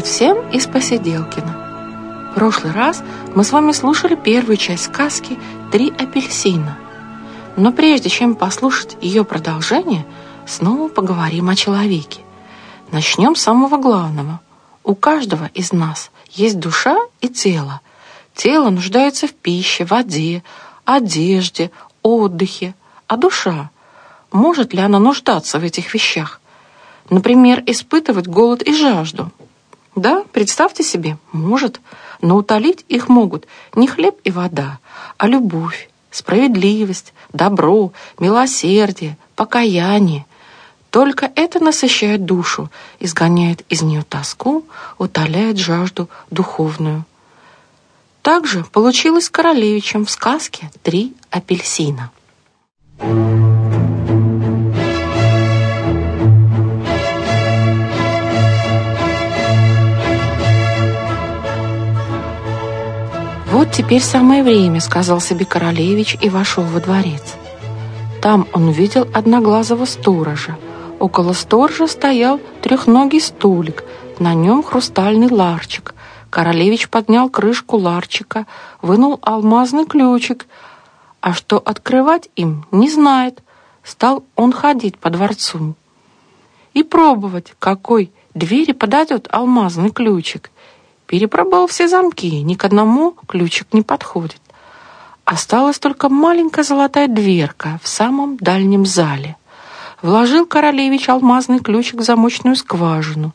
Привет всем из Посиделкина! В прошлый раз мы с вами слушали первую часть сказки «Три апельсина». Но прежде чем послушать ее продолжение, снова поговорим о человеке. Начнем с самого главного. У каждого из нас есть душа и тело. Тело нуждается в пище, воде, одежде, отдыхе. А душа? Может ли она нуждаться в этих вещах? Например, испытывать голод и жажду. Да, представьте себе, может, но утолить их могут не хлеб и вода, а любовь, справедливость, добро, милосердие, покаяние. Только это насыщает душу, изгоняет из нее тоску, утоляет жажду духовную. Также получилось с королевичем в сказке «Три апельсина». «Вот теперь самое время», — сказал себе королевич и вошел во дворец. Там он увидел одноглазого сторожа. Около сторожа стоял трехногий столик, на нем хрустальный ларчик. Королевич поднял крышку ларчика, вынул алмазный ключик, а что открывать им не знает. Стал он ходить по дворцу и пробовать, какой двери подойдет алмазный ключик. Перепробовал все замки, ни к одному ключик не подходит. Осталась только маленькая золотая дверка в самом дальнем зале. Вложил королевич алмазный ключик в замочную скважину.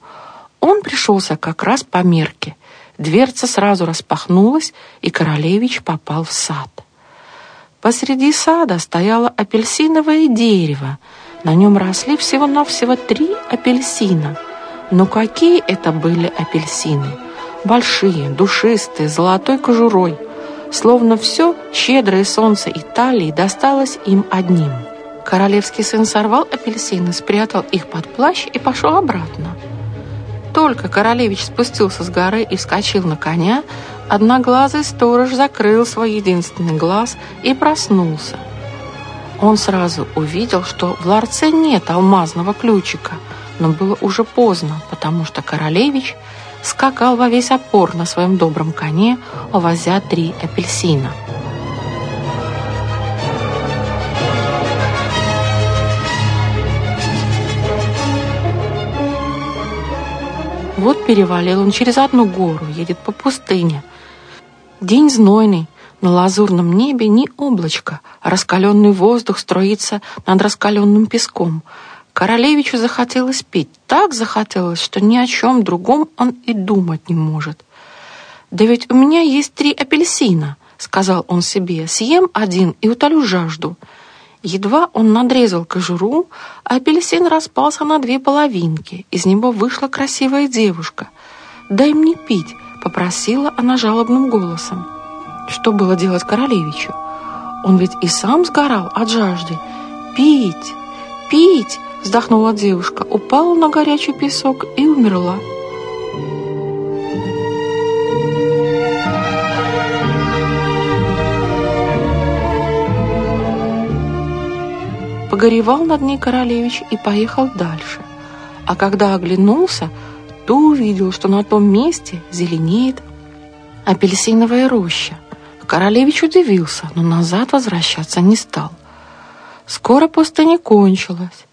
Он пришелся как раз по мерке. Дверца сразу распахнулась, и королевич попал в сад. Посреди сада стояло апельсиновое дерево. На нем росли всего-навсего три апельсина. Но какие это были апельсины! Большие, душистые, золотой кожурой, словно все щедрое солнце Италии досталось им одним. Королевский сын сорвал апельсины, спрятал их под плащ и пошел обратно. Только королевич спустился с горы и вскочил на коня, одноглазый сторож закрыл свой единственный глаз и проснулся. Он сразу увидел, что в ларце нет алмазного ключика, но было уже поздно, потому что королевич – скакал во весь опор на своем добром коне, увозя три апельсина. Вот перевалил он через одну гору, едет по пустыне. День знойный, на лазурном небе ни облачко, а раскаленный воздух строится над раскаленным песком – Королевичу захотелось пить, так захотелось, что ни о чем другом он и думать не может. «Да ведь у меня есть три апельсина», — сказал он себе, — «съем один и утолю жажду». Едва он надрезал кожуру, апельсин распался на две половинки. Из него вышла красивая девушка. «Дай мне пить», — попросила она жалобным голосом. Что было делать королевичу? Он ведь и сам сгорал от жажды. «Пить! Пить!» Вздохнула девушка, упала на горячий песок и умерла. Погоревал над ней королевич и поехал дальше. А когда оглянулся, то увидел, что на том месте зеленеет апельсиновая роща. Королевич удивился, но назад возвращаться не стал. Скоро пустыня кончилась.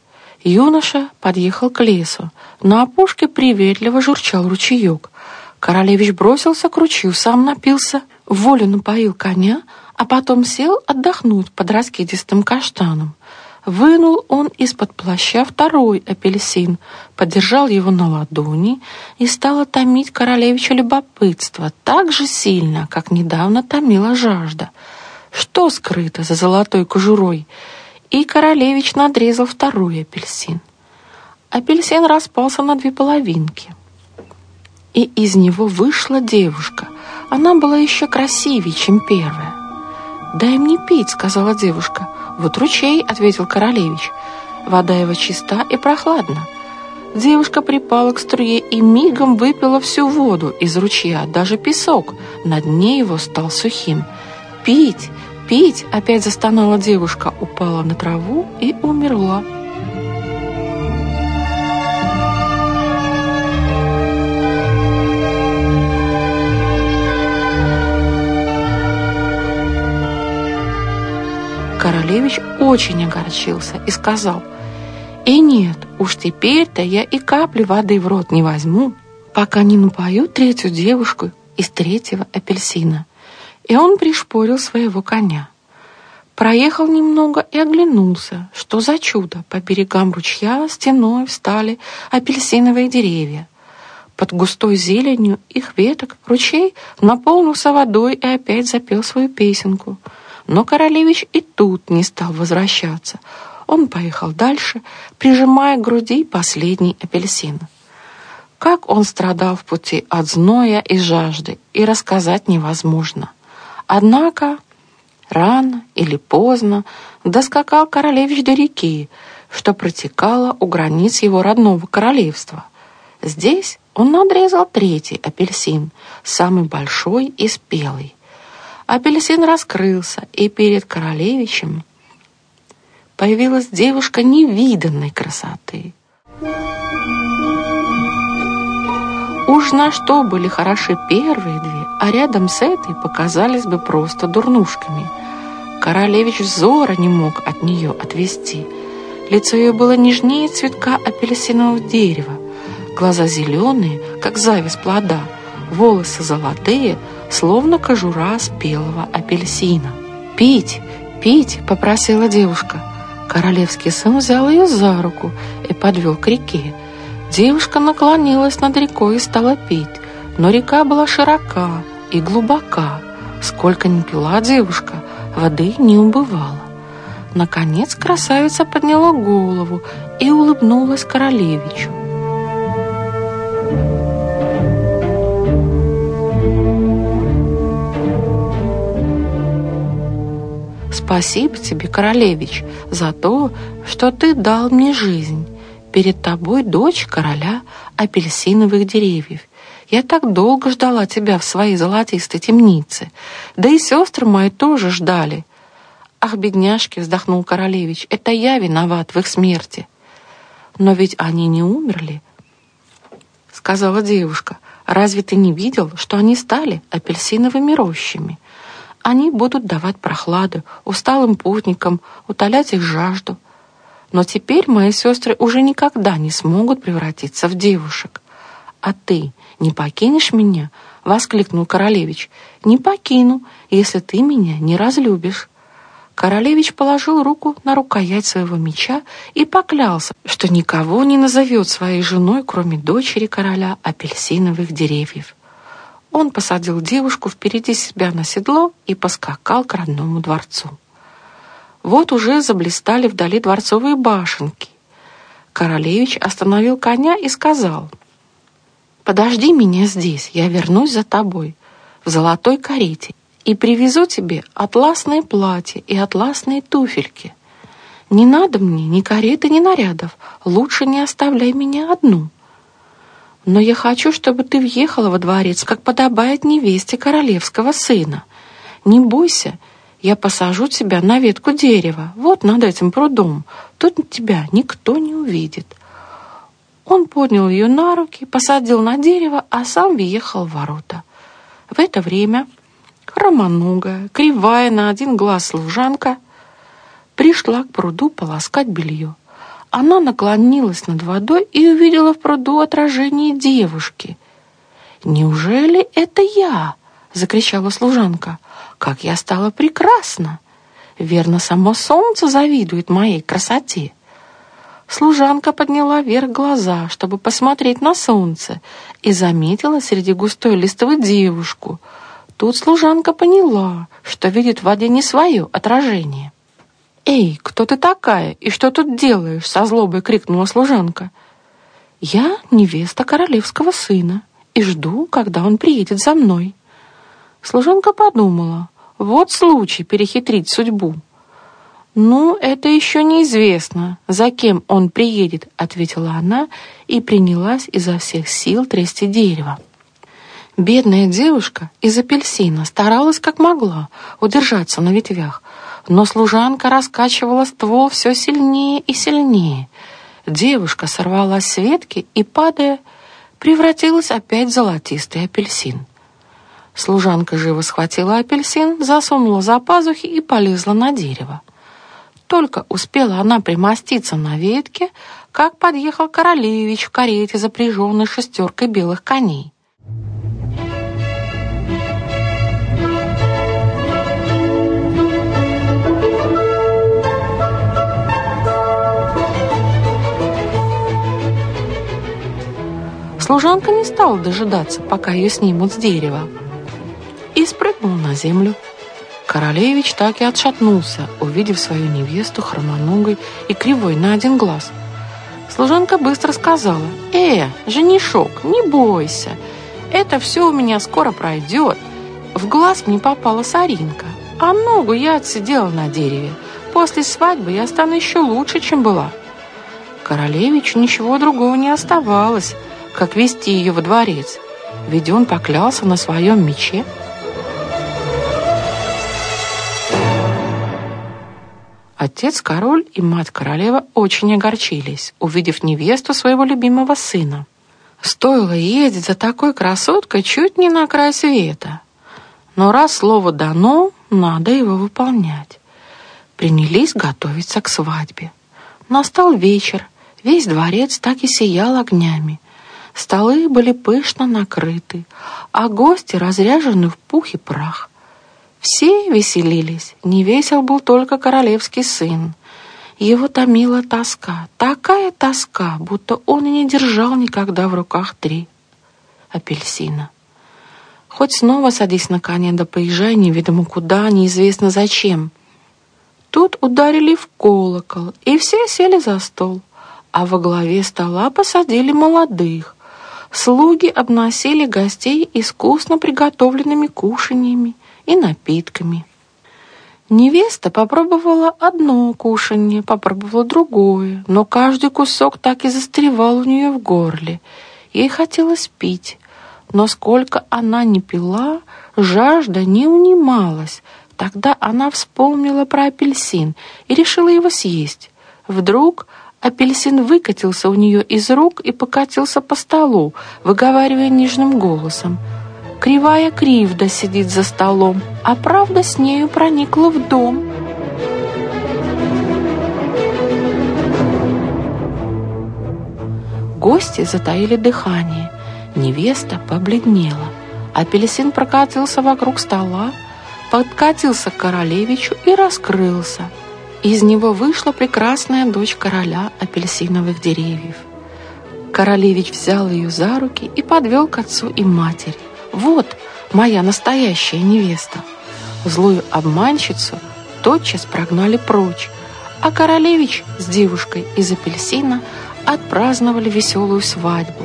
Юноша подъехал к лесу. На опушке приветливо журчал ручеек. Королевич бросился к ручью, сам напился, волю напоил коня, а потом сел отдохнуть под раскидистым каштаном. Вынул он из-под плаща второй апельсин, подержал его на ладони и стал томить королевича любопытство так же сильно, как недавно томила жажда. Что скрыто за золотой кожурой? И королевич надрезал второй апельсин. Апельсин распался на две половинки. И из него вышла девушка. Она была еще красивее, чем первая. «Дай мне пить», — сказала девушка. «Вот ручей», — ответил королевич. «Вода его чиста и прохладна». Девушка припала к струе и мигом выпила всю воду из ручья, даже песок. На дне его стал сухим. «Пить! пить!» Опять застонала девушка, упала на траву и умерла. Королевич очень огорчился и сказал, «И нет, уж теперь-то я и капли воды в рот не возьму, пока не напою третью девушку из третьего апельсина». И он пришпорил своего коня. Проехал немного и оглянулся. Что за чудо? По берегам ручья стеной встали апельсиновые деревья. Под густой зеленью их веток ручей наполнился водой и опять запел свою песенку. Но королевич и тут не стал возвращаться. Он поехал дальше, прижимая к груди последний апельсин. Как он страдал в пути от зноя и жажды, и рассказать невозможно. Однако рано или поздно доскакал королевич до реки, что протекала у границ его родного королевства. Здесь он надрезал третий апельсин, самый большой и спелый. Апельсин раскрылся, и перед королевичем появилась девушка невиданной красоты. Уж на что были хороши первые две, а рядом с этой показались бы просто дурнушками. Королевич взора не мог от нее отвести. Лицо ее было нежнее цветка апельсинового дерева, глаза зеленые, как зависть плода, волосы золотые, словно кожура спелого апельсина. «Пить, пить!» — попросила девушка. Королевский сын взял ее за руку и подвел к реке. Девушка наклонилась над рекой и стала пить, но река была широка и глубока. Сколько ни пила девушка, воды не убывало. Наконец красавица подняла голову и улыбнулась королевичу. Спасибо тебе, королевич, за то, что ты дал мне жизнь. Перед тобой дочь короля апельсиновых деревьев. Я так долго ждала тебя в своей золотистой темнице. Да и сестры мои тоже ждали. Ах, бедняжки, вздохнул королевич, это я виноват в их смерти. Но ведь они не умерли, сказала девушка. Разве ты не видел, что они стали апельсиновыми рощами? Они будут давать прохладу усталым путникам, утолять их жажду. Но теперь мои сестры уже никогда не смогут превратиться в девушек. А ты не покинешь меня? — воскликнул королевич. «Не покину, если ты меня не разлюбишь». Королевич положил руку на рукоять своего меча и поклялся, что никого не назовет своей женой, кроме дочери короля апельсиновых деревьев. Он посадил девушку впереди себя на седло и поскакал к родному дворцу. Вот уже заблистали вдали дворцовые башенки. Королевич остановил коня и сказал, «Подожди меня здесь, я вернусь за тобой в золотой карете и привезу тебе атласное платье и атласные туфельки. Не надо мне ни кареты, ни нарядов, лучше не оставляй меня одну». Но я хочу, чтобы ты въехала во дворец, как подобает невесте королевского сына. Не бойся, я посажу тебя на ветку дерева, вот над этим прудом. Тут тебя никто не увидит». Он поднял ее на руки, посадил на дерево, а сам въехал в ворота. В это время хромоногая, кривая на один глаз служанка, пришла к пруду полоскать белье. Она наклонилась над водой и увидела в пруду отражение девушки. «Неужели это я?» — закричала служанка. «Как я стала прекрасна! Верно, само солнце завидует моей красоте!» Служанка подняла вверх глаза, чтобы посмотреть на солнце, и заметила среди густой листвы девушку. Тут служанка поняла, что видит в воде не свое отражение. «Эй, кто ты такая и что тут делаешь?» — со злобой крикнула служанка. «Я невеста королевского сына и жду, когда он приедет за мной». Служанка подумала, вот случай перехитрить судьбу. «Ну, это еще неизвестно, за кем он приедет», — ответила она и принялась изо всех сил трясти дерево. Бедная девушка из апельсина старалась как могла удержаться на ветвях, но служанка раскачивала ствол все сильнее и сильнее. Девушка сорвалась с ветки и, падая, превратилась опять в золотистый апельсин. Служанка живо схватила апельсин, засунула за пазухи и полезла на дерево. Только успела она примоститься на ветке, как подъехал королевич в карете, запряженной шестеркой белых коней. Служанка не стала дожидаться, пока ее снимут с дерева, и спрыгнула на землю. Королевич так и отшатнулся, увидев свою невесту хромоногой и кривой на один глаз. Служанка быстро сказала, «Э, женишок, не бойся, это все у меня скоро пройдет». В глаз мне попала соринка, а ногу я отсидела на дереве. После свадьбы я стану еще лучше, чем была. Королевичу ничего другого не оставалось, как вести ее во дворец, ведь он поклялся на своем мече, Отец король и мать королева очень огорчились, увидев невесту своего любимого сына. Стоило ездить за такой красоткой чуть не на край света. Но раз слово дано, надо его выполнять. Принялись готовиться к свадьбе. Настал вечер, весь дворец так и сиял огнями. Столы были пышно накрыты, а гости разряжены в пух и прах. Все веселились, не весел был только королевский сын. Его томила тоска, такая тоска, будто он и не держал никогда в руках три апельсина. Хоть снова садись на коня, да поезжай неведомо куда, неизвестно зачем. Тут ударили в колокол, и все сели за стол, а во главе стола посадили молодых. Слуги обносили гостей искусно приготовленными кушаньями, и напитками. Невеста попробовала одно кушанье, попробовала другое, но каждый кусок так и застревал у нее в горле. Ей хотелось пить, но сколько она не пила, жажда не унималась. Тогда она вспомнила про апельсин и решила его съесть. Вдруг апельсин выкатился у нее из рук и покатился по столу, выговаривая нежным голосом — Кривая кривда сидит за столом, а правда с нею проникла в дом. Гости затаили дыхание. Невеста побледнела. Апельсин прокатился вокруг стола, подкатился к королевичу и раскрылся. Из него вышла прекрасная дочь короля апельсиновых деревьев. Королевич взял ее за руки и подвел к отцу и матери. Вот моя настоящая невеста. Злую обманщицу тотчас прогнали прочь, а королевич с девушкой из апельсина отпраздновали веселую свадьбу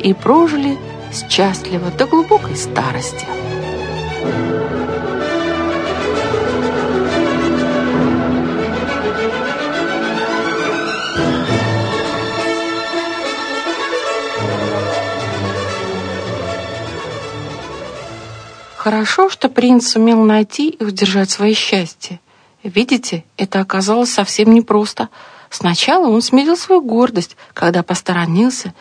и прожили счастливо до глубокой старости. Хорошо, что принц сумел найти и удержать свое счастье. Видите, это оказалось совсем непросто. Сначала он смирил свою гордость, когда посторонился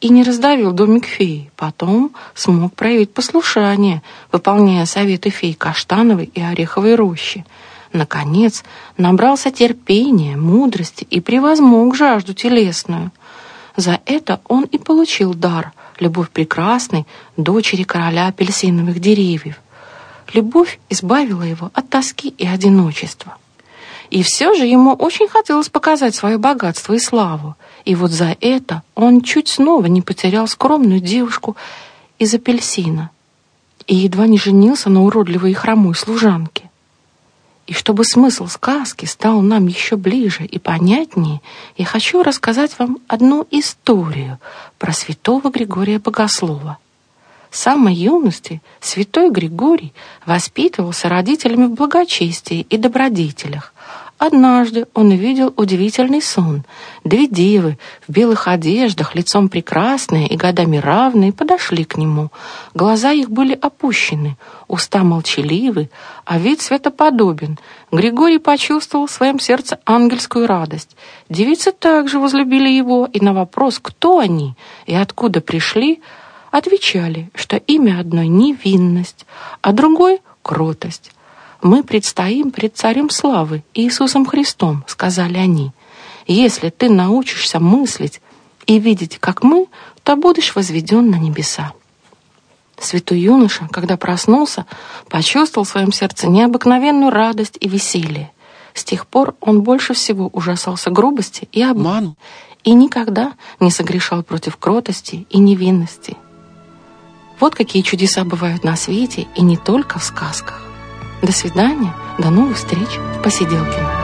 и не раздавил домик феи. Потом смог проявить послушание, выполняя советы фей Каштановой и Ореховой рощи. Наконец, набрался терпения, мудрости и превозмог жажду телесную. За это он и получил дар — любовь прекрасной дочери короля апельсиновых деревьев. Любовь избавила его от тоски и одиночества. И все же ему очень хотелось показать свое богатство и славу. И вот за это он чуть снова не потерял скромную девушку из апельсина и едва не женился на уродливой и хромой служанке. И чтобы смысл сказки стал нам еще ближе и понятнее, я хочу рассказать вам одну историю про святого Григория Богослова. С самой юности святой Григорий воспитывался родителями в благочестии и добродетелях, Однажды он увидел удивительный сон. Две девы в белых одеждах, лицом прекрасные и годами равные, подошли к нему. Глаза их были опущены, уста молчаливы, а вид светоподобен. Григорий почувствовал в своем сердце ангельскую радость. Девицы также возлюбили его, и на вопрос, кто они и откуда пришли, отвечали, что имя одной — невинность, а другой — кротость. «Мы предстоим пред Царем Славы, Иисусом Христом», — сказали они. «Если ты научишься мыслить и видеть, как мы, то будешь возведен на небеса». Святой юноша, когда проснулся, почувствовал в своем сердце необыкновенную радость и веселье. С тех пор он больше всего ужасался грубости и обману и никогда не согрешал против кротости и невинности. Вот какие чудеса бывают на свете и не только в сказках. До свидания, до новых встреч в Посиделкино.